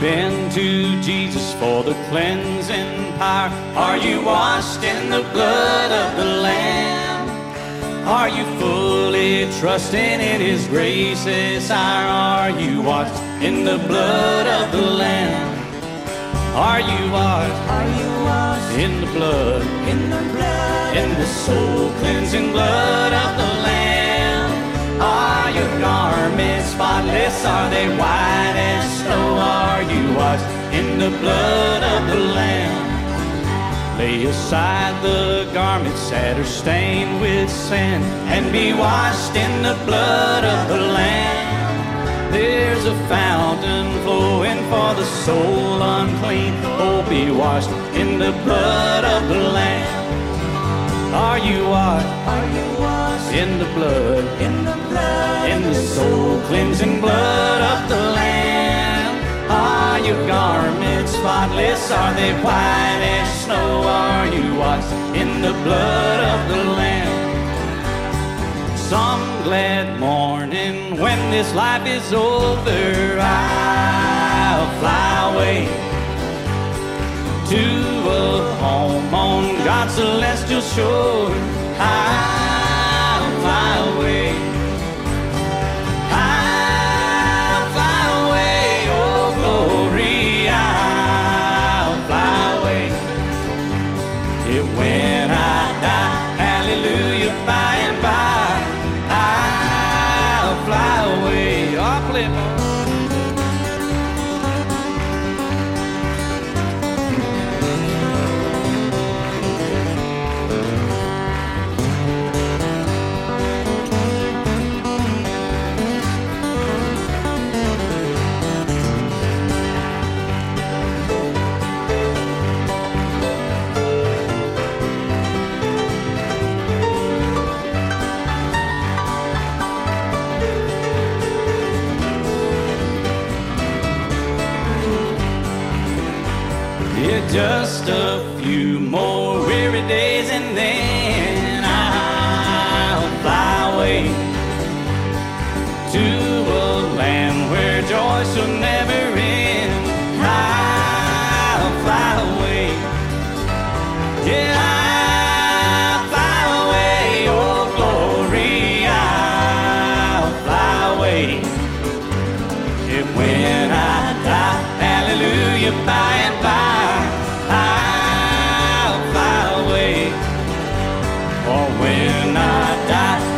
been to Jesus for the cleansing power? Are you washed in the blood of the Lamb? Are you fully trusting in His graces? Or are you washed in the blood of the Lamb? Are you washed? Are you washed in the blood? In the blood. In the soul cleansing blood of the Lamb. Are your garments spotless? Are they white Lay aside the garments that are stained with sin and be washed in the blood of the Lamb. There's a fountain flowing for the soul unclean. Oh, be washed in the blood of the Lamb. Are you washed? Are you washed in the blood? In the blood. In the soul cleansing blood of the Lamb. Are your garments spotless? Are they white as snow? In the blood of the Lamb? Some glad morning when this life is over, I'll fly away to a home on God's celestial shore. I'll Just a few more weary days and then I'll fly away to a land where joy shall never end. I'll fly away. Yeah, I'll fly away. Oh, glory, I'll fly away. And when I die, hallelujah, by and by. when I die.